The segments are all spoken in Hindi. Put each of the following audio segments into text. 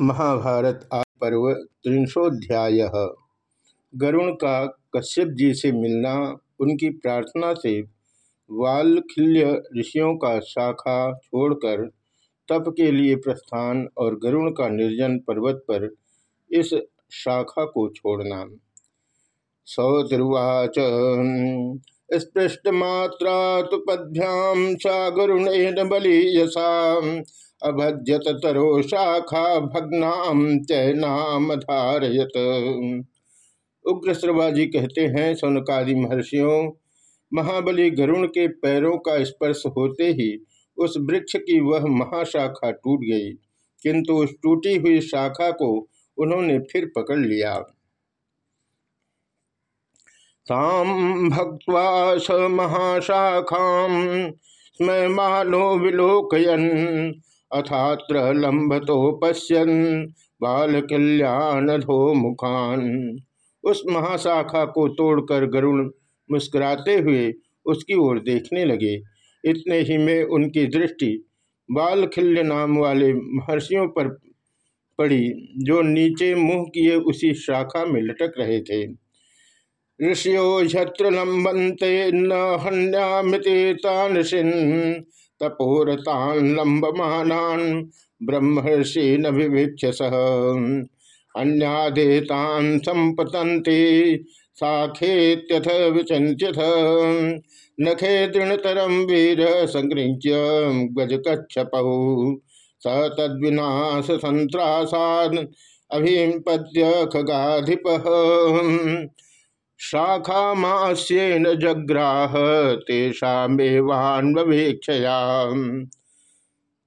महाभारत पर्व त्रिंशोध्याय। गरुण का कश्यप जी से मिलना, उनकी प्रार्थना से वालखिल्य ऋषियों का शाखा छोड़कर तप के लिए प्रस्थान और गरुण का निर्जन पर्वत पर इस शाखा को छोड़ना। सौतिर्वाच स्पृष्टमात्रा तो पद्भ्याम सा गरुण बलि यशा अभज्यत तरो शाखा भग्नाम चैनाम धारयत। उग्र श्रवाजी कहते हैं, सोनकादि महर्षियों, महाबली गरुण के पैरों का स्पर्श होते ही उस वृक्ष की वह महाशाखा टूट गई, किंतु उस टूटी हुई शाखा को उन्होंने फिर पकड़ लिया। ताम भक्वा स महाशाखा स्मयमानो विलोकयन अथात्र लंबतो पश्यन बाल कल्याण धो मुखान उस महाशाखा को तोड़कर गरुण मुस्कुराते हुए उसकी ओर देखने लगे। इतने ही में उनकी दृष्टि बालखिल्य नाम वाले महर्षियों पर पड़ी, जो नीचे मुँह किए उसी शाखा में लटक रहे थे। ऋषियो छत्र लंबनते न हन्यामिते तानसिन तपोरतान लंबमानान ब्रह्मर्षि न विवीक्षस अन्यादेतान संपतंते साखेत्यथ विचंत्यथ नखे दृढ़तरम वीर संगृह्य गजकच्छपौ। स तद्विनाश संत्रासाद अभिपद्य खगाधिप। शाखा मास्येन जग्राह तेषामेवान्वेक्षया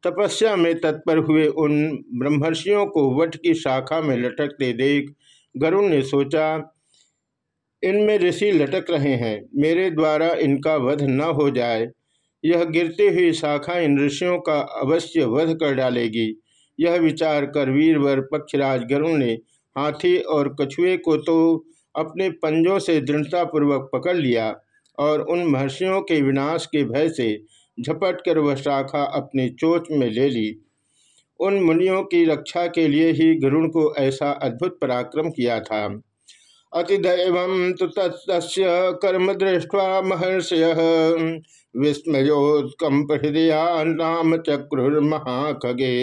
तपस्या में तत्पर हुए उन ब्रह्मर्षियों को वट की शाखा में लटकते देख गरुण ने सोचा, इनमें ऋषि लटक रहे हैं, मेरे द्वारा इनका वध न हो जाए। यह गिरती हुई शाखा इन ऋषियों का अवश्य वध कर डालेगी। यह विचार कर वीरवर पक्षराज गरुण ने हाथी और कछुए को तो अपने पंजों से दृढ़तापूर्वक पकड़ लिया और उन महर्षियों के विनाश के भय से झपट कर वह शाखा अपनी चोच में ले ली। उन मुनियों की रक्षा के लिए ही गरुण को ऐसा अद्भुत पराक्रम किया था। अतिदैव तो तस्य कर्म दृष्टवा महर्षय। विस्मयोत्कंप हृदया नाम चक्रुर्महाखगे।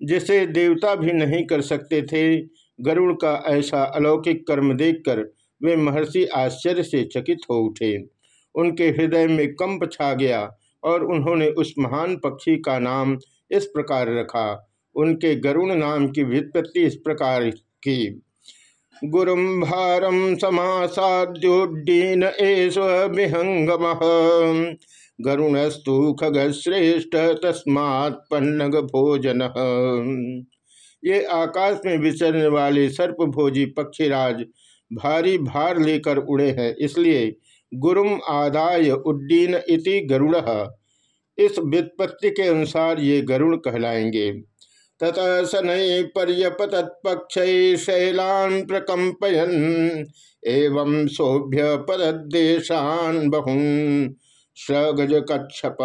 जिसे देवता भी नहीं कर सकते थे गरुड़ का ऐसा अलौकिक कर्म देखकर वे महर्षि आश्चर्य से चकित हो उठे। उनके हृदय में कंप छा गया और उन्होंने उस महान पक्षी का नाम इस प्रकार रखा। उनके गरुण नाम की व्युत्पत्ति इस प्रकार की। गुरुम भारम समासाद्योड्डीन एष विहंगम। गरुणस्तु खगश्रेष्ठ तस्मात् पन्नग भोजन ये आकाश में विचरने वाले सर्पभोजी पक्षीराज भारी भार लेकर उड़े हैं, इसलिए गुरुम आदाय उड्डीन इति गरुड़ इस व्युत्पत्ति के अनुसार ये गरुड़ कहलाएँगे। तत शनै पर्यपतत्पक्ष शैलान प्रकम्पयन, एवं शोभ्य पददेशान बहुन सगज कच्छप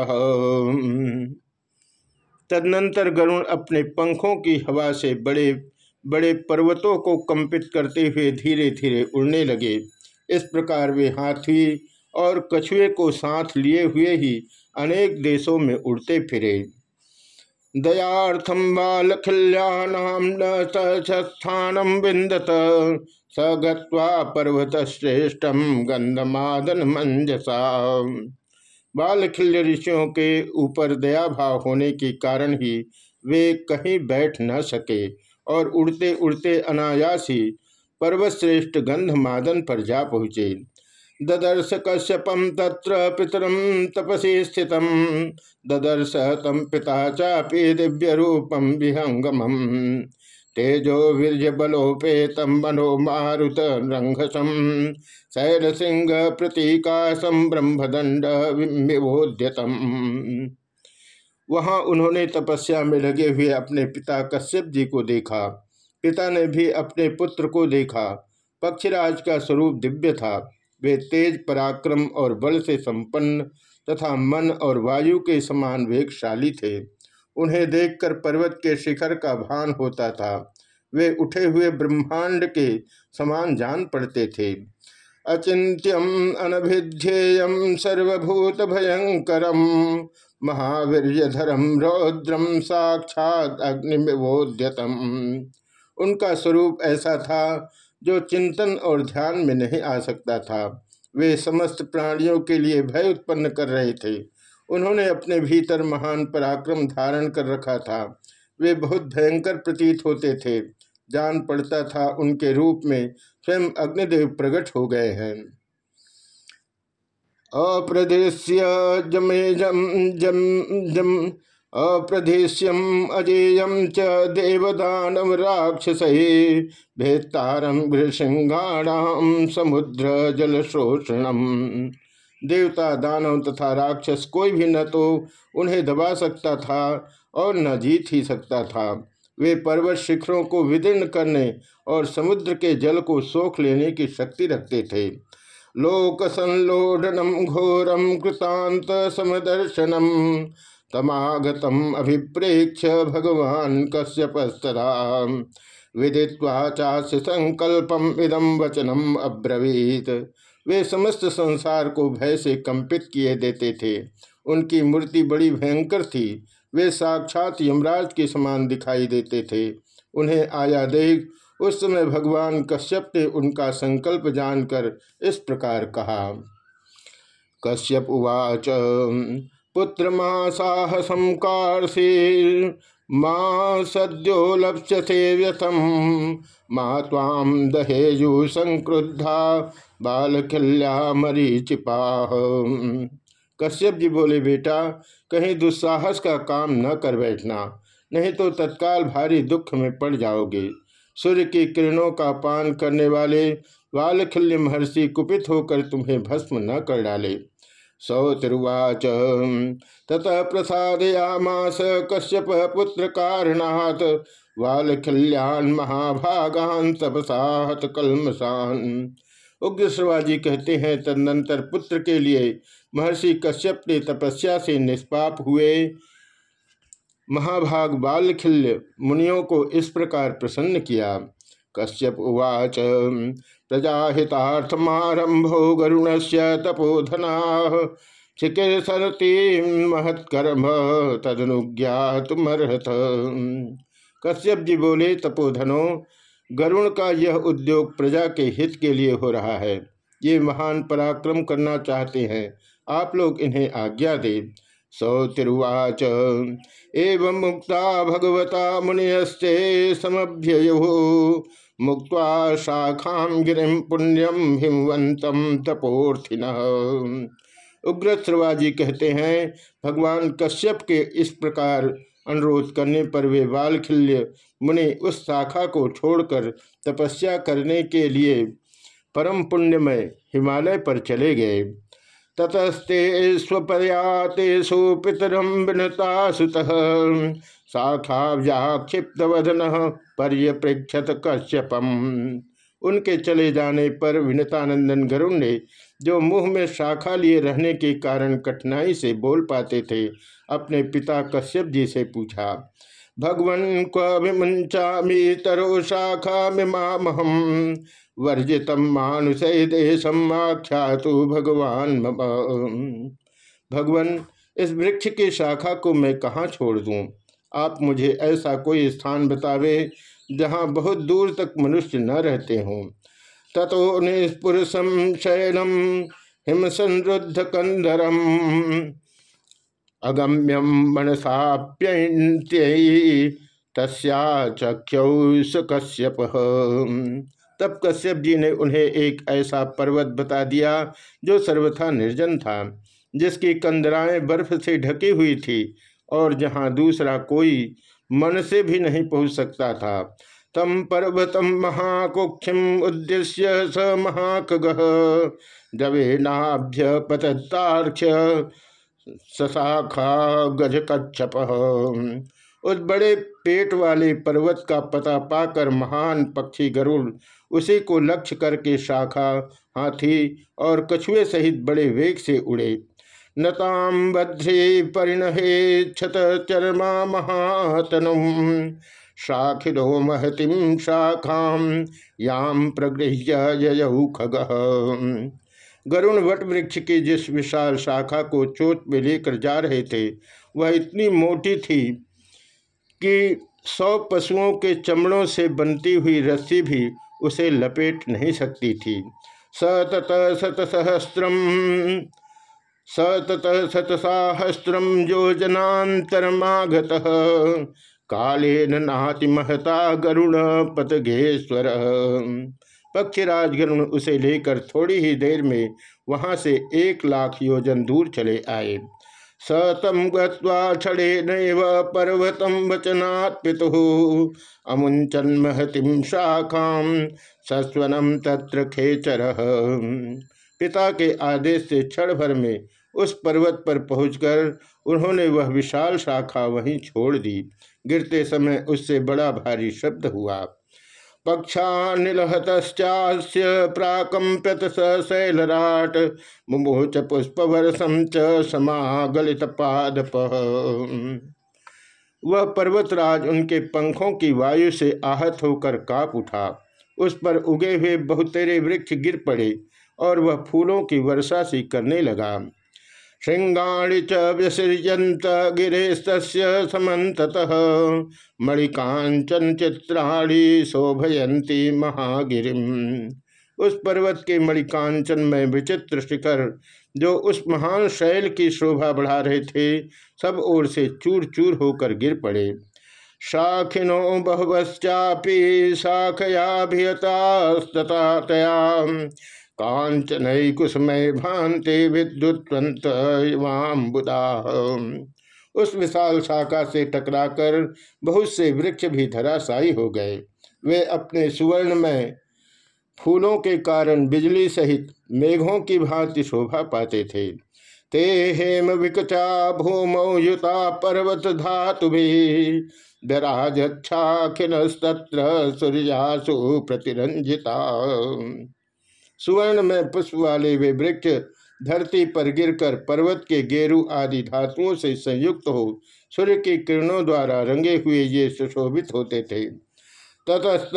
तदनंतर गरुण अपने पंखों की हवा से बड़े बड़े पर्वतों को कंपित करते हुए धीरे धीरे उड़ने लगे। इस प्रकार वे हाथी और कछुए को साथ लिए हुए ही अनेक देशों में उड़ते फिरे। दयाथम बालखिल्याम न स्थानम विंदत स गर्वत श्रेष्ठम गंधमादन मंजसा बालखिल्य ऋषियों के ऊपर दया भाव होने के कारण ही वे कहीं बैठ न सके और उड़ते उड़ते अनायासी पर्वश्रेष्ठ गंधमादन पर जा पहुँचे। ददर्श कश्यपम तत्र पितरम तपसी स्थित। ददर्श तम पिता चापी दिव्य रूपम विहंगम तेजो वीर्य बलोपेतम मनो मारुत रंघसम शैल सिंह प्रतीकाशम ब्रह्मदंड विभोद्यतम वहाँ उन्होंने तपस्या में लगे हुए अपने पिता कश्यप जी को देखा। पिता ने भी अपने पुत्र को देखा। पक्षराज का स्वरूप दिव्य था। वे तेज पराक्रम और बल से संपन्न तथा मन और वायु के समान वेगशाली थे। उन्हें देखकर पर्वत के शिखर का भान होता था। वे उठे हुए ब्रह्मांड के समान जान पड़ते थे। अचिंत्यम अनभिध्येयम सर्वभूत भयंकरम महावीरधरम रौद्रम साक्षात अग्निवोद्यतम उनका स्वरूप ऐसा था जो चिंतन और ध्यान में नहीं आ सकता था। वे समस्त प्राणियों के लिए भय उत्पन्न कर रहे थे। उन्होंने अपने भीतर महान पराक्रम धारण कर रखा था। वे बहुत भयंकर प्रतीत होते थे। जान पड़ता था उनके रूप में स्वयं अग्निदेव प्रकट हो गए हैं। अप्रदेश्य जमे जम जम अप्रदेश्यम अजेयम च देवदानव राक्षस भेत्तारम गृहसिंहाणाम समुद्र जल शोषणम देवता दानव तथा राक्षस कोई भी न तो उन्हें दबा सकता था और न जीत ही सकता था। वे पर्वत शिखरों को विदीर्ण करने और समुद्र के जल को सोख लेने की शक्ति रखते थे। लोक संलोडनम घोरम कृतांत समदर्शनम तमागतम अभिप्रेक्ष भगवान कश्यपस्तरा विदित्वा चास्य संकल्पम इदम वचनम अब्रवीत। वे समस्त संसार को भय से कंपित किए देते थे। उनकी मूर्ति बड़ी भयंकर थी। वे साक्षात यमराज के समान दिखाई देते थे। उन्हें आया देख, उस समय भगवान कश्यप ने उनका संकल्प जानकर इस प्रकार कहा, कश्यप उवाच, पुत्र साहसम माँ सद्यो लप्स्यसे व्यथम माँ ताम दहेजु संक्रुद्धा बालखल्या मरीचिपा कश्यप जी बोले, बेटा, कहीं दुस्साहस का काम न कर बैठना, नहीं तो तत्काल भारी दुख में पड़ जाओगे। सूर्य की किरणों का पान करने वाले बालखल्य महर्षि कुपित होकर तुम्हें भस्म न कर डाले। सौतिरुवाच। ततः प्रसादयामास कश्यप पुत्र कारणात वालखल्यान महाभागान तपसाहत कलमसान उग्र शिवाजी कहते हैं, तदनंतर पुत्र के लिए महर्षि कश्यप ने तपस्या से निष्पाप हुए। महाभाग बालखिल्य मुनियों को इस प्रकार प्रसन्न किया। कश्यप उवाच। प्रजाहितार्थमारंभो गरुण से तपोधना। चिकित्सती महत्कर्म तदनुज्ञातमर्हत। कश्यप जी बोले, तपोधनो, गरुण का यह उद्योग प्रजा के हित के लिए हो रहा है। ये महान पराक्रम करना चाहते हैं। आप लोग इन्हें आज्ञा दे। सौ तिरुवाच एवं मुक्ता भगवता मुनियस्ते समभ्ययु। मुक्त शाखा गिरिम पुण्यम हिमवंतम तपोर्थिन। उग्र श्रवाजी कहते हैं, भगवान कश्यप के इस प्रकार अनुरोध करने पर वे बालखिल्य मुनि उस शाखा को छोड़कर तपस्या करने के लिए परम पुण्यमय हिमालय पर चले गए। ततस्ते स्वपयातेषु पितरम विनता सुत शाखा व्याक्षिप्त वधन पर्यप्रेक्षत कश्यपम उनके चले जाने पर विनतानंदन गरुण ने जो मुँह में शाखा लिए रहने के कारण कठिनाई से बोल पाते थे, अपने पिता कश्यप जी से पूछा, भगवन क्विमुंचा तरो शाखा मिमामहम वर्जित मानुष देशम आख्यातु भगवान भगवान, इस वृक्ष की शाखा को मैं कहाँ छोड़ दूँ? आप मुझे ऐसा कोई स्थान बतावे जहाँ बहुत दूर तक मनुष्य न रहते हों। ततो निस्पुरुषम शयनम हिम संरुद्ध कंदरम अगम्यम मनसाप्यंत्य तस्या चख्यौ कश्यप तब कश्यप जी ने उन्हें एक ऐसा पर्वत बता दिया जो सर्वथा निर्जन था, जिसकी कंदराएँ बर्फ़ से ढकी हुई थी। और जहाँ दूसरा कोई मन से भी नहीं पहुँच सकता था। तम पर्वतम महाकुक्षिम उद्देश्य स महाकग। जवे नाभ्य पततार्क्ष सशाखा गज कच्छप उस बड़े पेट वाले पर्वत का पता पाकर महान पक्षी गरुड़ उसी को लक्ष्य करके शाखा, हाथी और कछुए सहित बड़े वेग से उड़े। नताम बध्री परिणहे क्षत चरमा महातनु। शाखिरो महतिम शाखाम याम प्रगृह्य ययौ खग। गरुण वट वृक्ष की जिस विशाल शाखा को चोट में लेकर जा रहे थे, वह इतनी मोटी थी कि सौ पशुओं के चमड़ों से बनती हुई रस्सी भी उसे लपेट नहीं सकती थी। सतत शतसहस्रम सतत शतसाहस्रम योजनातरमागत कालेन नाति महता गरुण पतगेश्वर। पक्षराज गरुण उसे लेकर थोड़ी ही देर में वहाँ से एक लाख योजन दूर चले आए। सतम गड़े नैव पर्वतम वचनात् पितु अमुंचन महतिम शाखाम सस्वनम तत्र खेचर। पिता के आदेश से क्षण भर में उस पर्वत पर पहुंचकर उन्होंने वह विशाल शाखा वहीं छोड़ दी। गिरते समय उससे बड़ा भारी शब्द हुआ पक्षानिलहतश्चास्य प्राकंप्यत स शैलराट मुमोच पुष्पवर्षम च पादप वह पर्वतराज उनके पंखों की वायु से आहत होकर काप उठा। उस पर उगे हुए बहुतेरे वृक्ष गिर पड़े। और वह फूलों की वर्षा सी करने लगा। श्रृंगाणि च विसृजंत गिरेस्त समत मणिकांचन चित्राणी शोभयंती महागिरी। उस पर्वत के मणिकांचन में विचित्र शिखर, जो उस महान शैल की शोभा बढ़ा रहे थे, सब ओर से चूर चूर होकर गिर पड़े। शाखिनो बहुवश्चापी शाखयाभियतास्तया कांचन कुसमय भांति विद्युत उस विशाल शाखा से टकराकर बहुत से वृक्ष भी धराशायी हो गए। वे अपने सुवर्ण में फूलों के कारण बिजली सहित मेघों की भांति शोभा पाते थे। ते हेम विकचा भूमौ युता पर्वत धातु विराजक्षाखिनस्तत्र सूर्यासु प्रतिरंजिता। सुवर्ण में पुष्प वाले वे वृक्ष धरती पर गिरकर पर्वत के गेरु आदि धातुओं से संयुक्त हो सूर्य की किरणों द्वारा रंगे हुए ये सुशोभित होते थे। ततस्त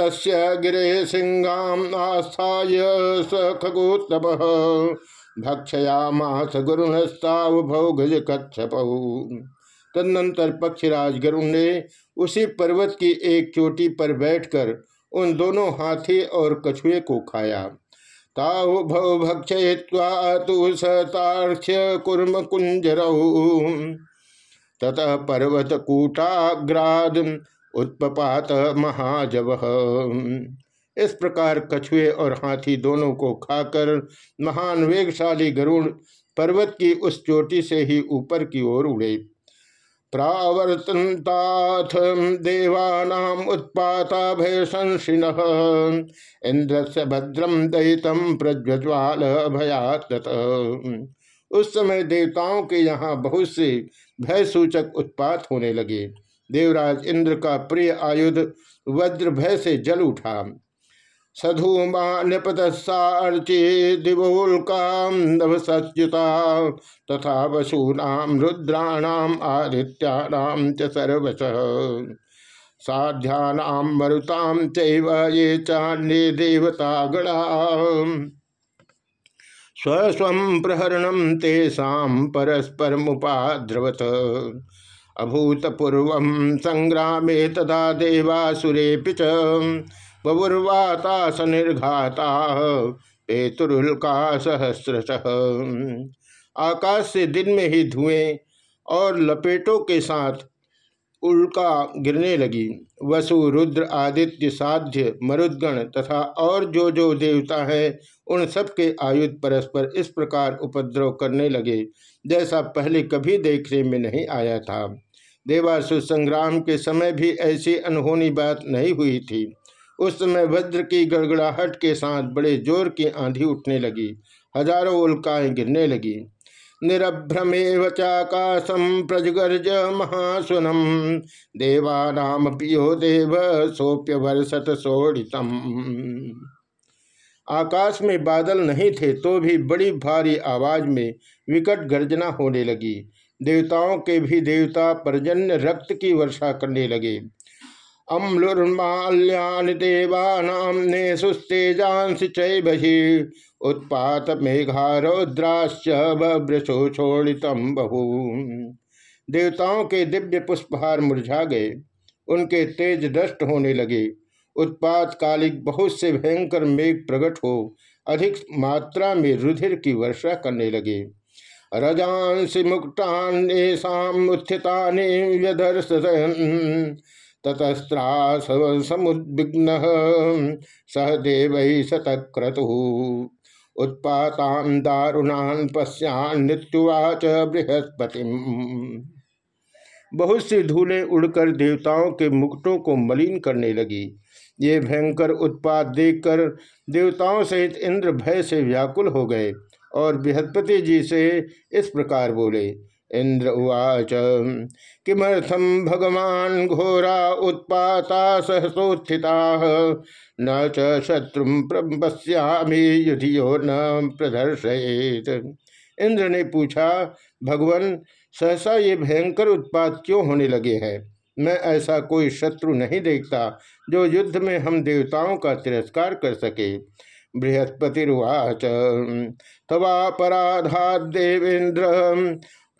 गिरे सिंगाम आस्थाय स खगोत्तप भक्षयामास गुरुनस्ताव भौगज कच्छपऊ तदनंतर पक्षराज गरुण ने उसी पर्वत की एक चोटी पर बैठकर उन दोनों हाथी और कछुए को खाया। ताहु भव भक्षय्वा तु सतार्क्ष्य कुर्म कुंजरऊ ततः पर्वत कूटाग्राद उत्पात महाजव। इस प्रकार कछुए और हाथी दोनों को खाकर महान वेगशाली गरुण पर्वत की उस चोटी से ही ऊपर की ओर उड़े। प्रावर्तनताथ देवानाम उत्पाता भय संशिन से भद्रम दयितम प्रज्वज्वाल भयात उस समय देवताओं के यहाँ बहुत से भय सूचक उत्पात होने लगे। देवराज इंद्र का प्रिय आयुध वज्र भय से जल उठा। सधूमान्यपदसार्चे दिवोल्कांदवसच्युता तथा वसूनाम रुद्राणाम आदित्यानाम च साध्यानाम मरुताम चैव ये देवता गणा स्वस्व प्रहरणम तेषाम परस्पर मुपाद्रवत अभूतपूर्व संग्रामे तदा देवासुरे च। बबुर्वाता निर्घाता पेतुरुल्का सहस्रश। आकाश से दिन में ही धुएँ और लपेटों के साथ उल्का गिरने लगी। वसु, रुद्र, आदित्य, साध्य, मरुद्गण तथा और जो जो देवता है, उन सब के आयुध परस्पर इस प्रकार उपद्रव करने लगे, जैसा पहले कभी देखने में नहीं आया था। देवासु संग्राम के समय भी ऐसी अनहोनी बात नहीं हुई थी। उस समय वज्र की गड़गड़ाहट के साथ बड़े ज़ोर की आंधी उठने लगी। हज़ारों उल्काएँ गिरने लगी। निरभ्रमेव चाकाशम प्रजगर्ज महासुनम। देवानाम पियो देव, सोप्य वर्षत सोड़ितम। आकाश में बादल नहीं थे तो भी बड़ी भारी आवाज़ में विकट गर्जना होने लगी। देवताओं के भी देवता परजन्य रक्त की वर्षा करने लगे। अम्लुर्माल्यान देवानाम ने उत्पात मेघारौद्राश्च बभ्रशोषोड़ितम बहु। देवताओं के दिव्य पुष्पहार मुरझा गए, उनके तेज दष्ट होने लगे। उत्पात कालिक बहुत से भयंकर मेघ प्रकट हो, अधिक मात्रा में रुधिर की वर्षा करने लगे। रजांसि मुक्तान्येषामुत्थिता व्यदर्शन ततस्त्रास समुद्विग्न सह देव शतक्रतु उत्पातान दारुणान पश्यान बृहस्पति बहुत सी धूलें उड़कर देवताओं के मुकुटों को मलिन करने लगी। ये भयंकर उत्पाद देखकर देवताओं सहित इंद्र भय से व्याकुल हो गए और बृहस्पति जी से इस प्रकार बोले इंद्र उवाच किमर्थम भगवान घोरा उत्पाता सहसोत्थिता न च शत्रु पश्यामी युधियो न प्रदर्शयेत। इंद्र ने पूछा, भगवान, सहसा ये भयंकर उत्पात क्यों होने लगे हैं? मैं ऐसा कोई शत्रु नहीं देखता जो युद्ध में हम देवताओं का तिरस्कार कर सके। बृहस्पतिर्वाच तवा तवापराधा देवेन्द्र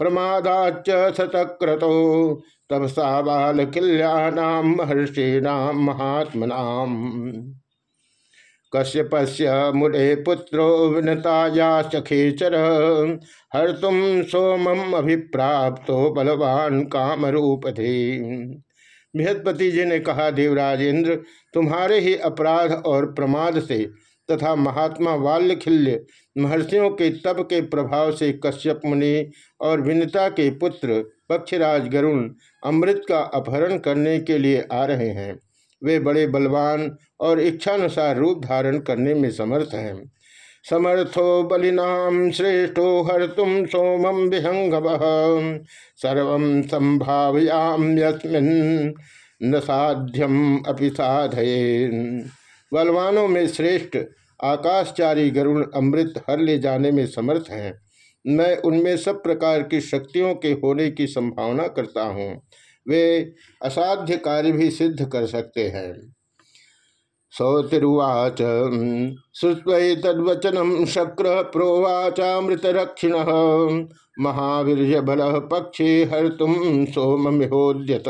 प्रमादाच शतक्रतो तपसा बाल किल्याणाम महर्षीणाम महात्मनाम कश्यपस्य मुड़े पुत्रो विनताया सखेचर हर तुम सोमम अभिप्राप्तो बलवान कामरूपधे। बृहस्पति जी ने कहा देवराज इंद्र तुम्हारे ही अपराध और प्रमाद से तथा महात्मा वाल्यखिल्य महर्षियों के तप के प्रभाव से कश्यप मुनि और विनता के पुत्र पक्षराज गरुण अमृत का अपहरण करने के लिए आ रहे हैं। वे बड़े बलवान और इच्छानुसार रूप धारण करने में समर्थ हैं। समर्थो बलिनाम श्रेष्ठो हर तुम सोमम विहंगव। सर्व संभावयाम यस्मिन न साध्यम अपि साधये बलवानों में श्रेष्ठ आकाशचारी गरुण अमृत हर ले जाने में समर्थ हैं। मैं उनमें सब प्रकार की शक्तियों के होने की संभावना करता हूँ। वे असाध्य कार्य भी सिद्ध कर सकते हैं। सौतिरुवाच श्रुत्वै तद्वचनम शक्र प्रोवाचामृतरक्षिण महावीर बल पक्षे हर तुम सोमहोद्यत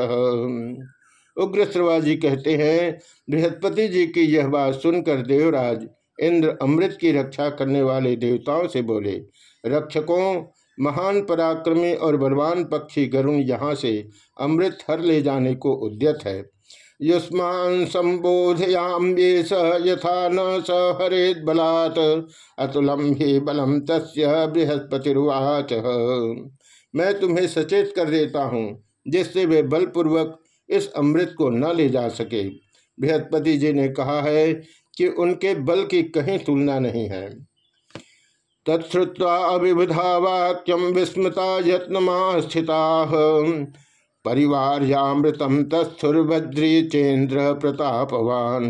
उग्र श्रवाजी कहते हैं, बृहस्पति जी की यह बात सुनकर देवराज इंद्र अमृत की रक्षा करने वाले देवताओं से बोले, रक्षकों, महान पराक्रमी और बलवान पक्षी गरुण यहाँ से अमृत हर ले जाने को उद्यत है। युष्मान संबोधयाम ये स यथा न स हरेत बलात् अतुलम ही बलम तस् बृहस्पतिर्वाच। मैं तुम्हें सचेत कर देता हूँ, जिससे वे बलपूर्वक इस अमृत को न ले जा सके। बृहस्पति जी ने कहा है कि उनके बल की कहीं तुलना नहीं है। तत्वा अविबुधा वाक्यम विस्मृता यत्नमा स्थिता परिवार्यामृतम तस्थुर्भद्री चेन्द्र प्रतापवान।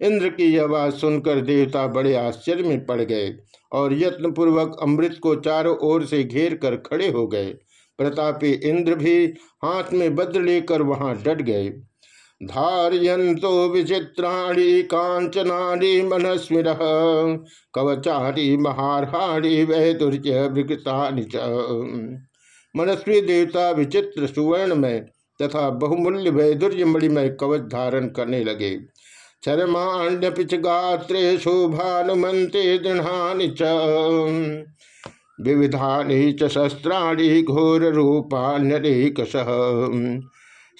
इंद्र की यह बात सुनकर देवता बड़े आश्चर्य में पड़ गए और यत्नपूर्वक अमृत को चारों ओर से घेर कर खड़े हो गए। प्रतापी इंद्र भी हाथ में बद्र लेकर वहाँ डट गए। धारियंतो विचित्राणी कांचनाड़ी मनस्विर कवचारी महारहाड़ी वैदुर्य विकृता मनस्वी देवता विचित्र सुवर्ण में तथा बहुमूल्य वैदुर्य मणिमय कवच धारण करने लगे। चरमाण्य पिच गात्रे दृढ़ानि च। विविधानि च शस्त्राणि घोर रूपाण्यरेकश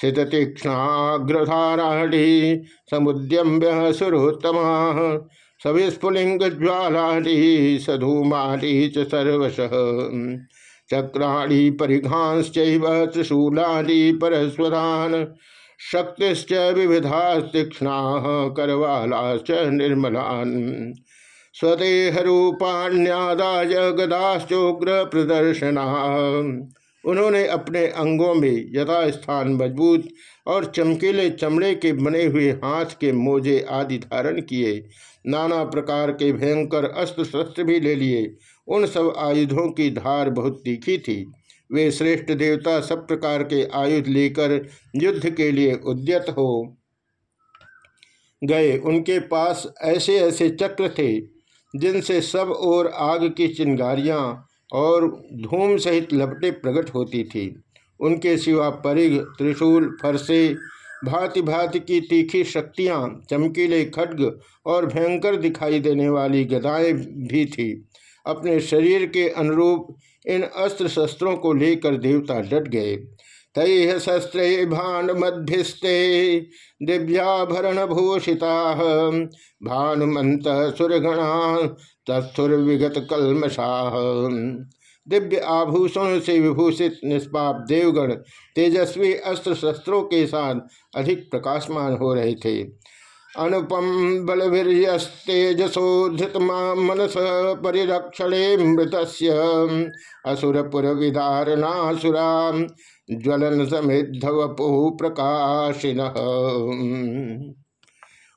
शिततीक्ष्णाग्रधाराणी समुद्यम्य सुरोत्तमा। सविस्फुलिंग ज्वालाणी सधूमाली च सर्वश। चक्राणी परिघांश्च त्रिशूलानी परस्वरान। शक्तिश्च विविधा तीक्ष्णा करवालाश्च निर्मलान्। स्वदेहरूपाण्यादाय गदाश्चोग्र प्रदर्शना उन्होंने अपने अंगों में यथास्थान मज़बूत और चमकीले चमड़े के बने हुए हाथ के मोजे आदि धारण किए। नाना प्रकार के भयंकर अस्त्र शस्त्र भी ले लिए। उन सब आयुधों की धार बहुत तीखी थी। वे श्रेष्ठ देवता सब प्रकार के आयुध लेकर युद्ध के लिए उद्यत हो गए। उनके पास ऐसे ऐसे चक्र थे जिनसे सब ओर आग की चिंगारियाँ और धूम सहित लपटे प्रकट होती थी। उनके सिवा परिघ, त्रिशूल, फरसे भांति भांति की तीखी शक्तियाँ, चमकीले खड्ग और भयंकर दिखाई देने वाली गदाएँ भी थी। अपने शरीर के अनुरूप इन अस्त्र शस्त्रों को लेकर देवता डट गए। तैह शस्त्रे भानुमध्यस्ते दिव्याभरण भूषिता भानुमंत सुरगणा तत्सुर विगत कलमशाह दिव्य आभूषण से विभूषित निष्पाप देवगण तेजस्वी अस्त्र शस्त्रों के साथ अधिक प्रकाशमान हो रहे थे। अनुपम बलवीर्यस्तेजसो मनस परिरक्षणे मृत असुरपुर विदारणासुरा ज्वलन समिद्धवपु प्रकाशिन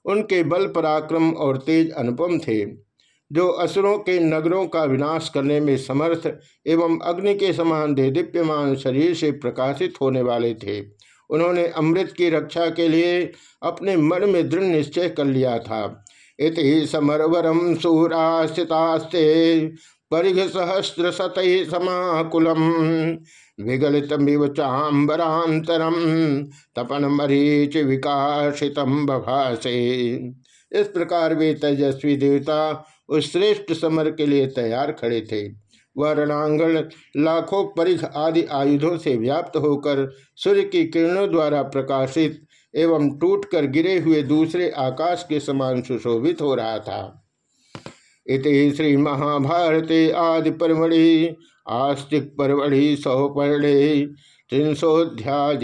उनके बल पराक्रम और तेज अनुपम थे, जो असुरों के नगरों का विनाश करने में समर्थ एवं अग्नि के समान दे दीप्यमान शरीर से प्रकाशित होने वाले थे। उन्होंने अमृत की रक्षा के लिए अपने मन में दृढ़ निश्चय कर लिया था। इति समरवरम सूरास्थितास्ते परिघ सहस्त्र सत समाकुलम। विगलितमिव चाम्बरांतरम तपन मरीच विकासितम बभासे। इस प्रकार वे तेजस्वी देवता उस श्रेष्ठ समर के लिए तैयार खड़े थे। वह रणांगण लाखों परिघ आदि आयुधों से व्याप्त होकर सूर्य की किरणों द्वारा प्रकाशित एवं टूटकर गिरे हुए दूसरे आकाश के समान सुशोभित हो रहा था। इति श्री महाभारते आदि परमढ़ि आस्तिक परमढ़ि सौ पर्णे त्रिंशोध्याय।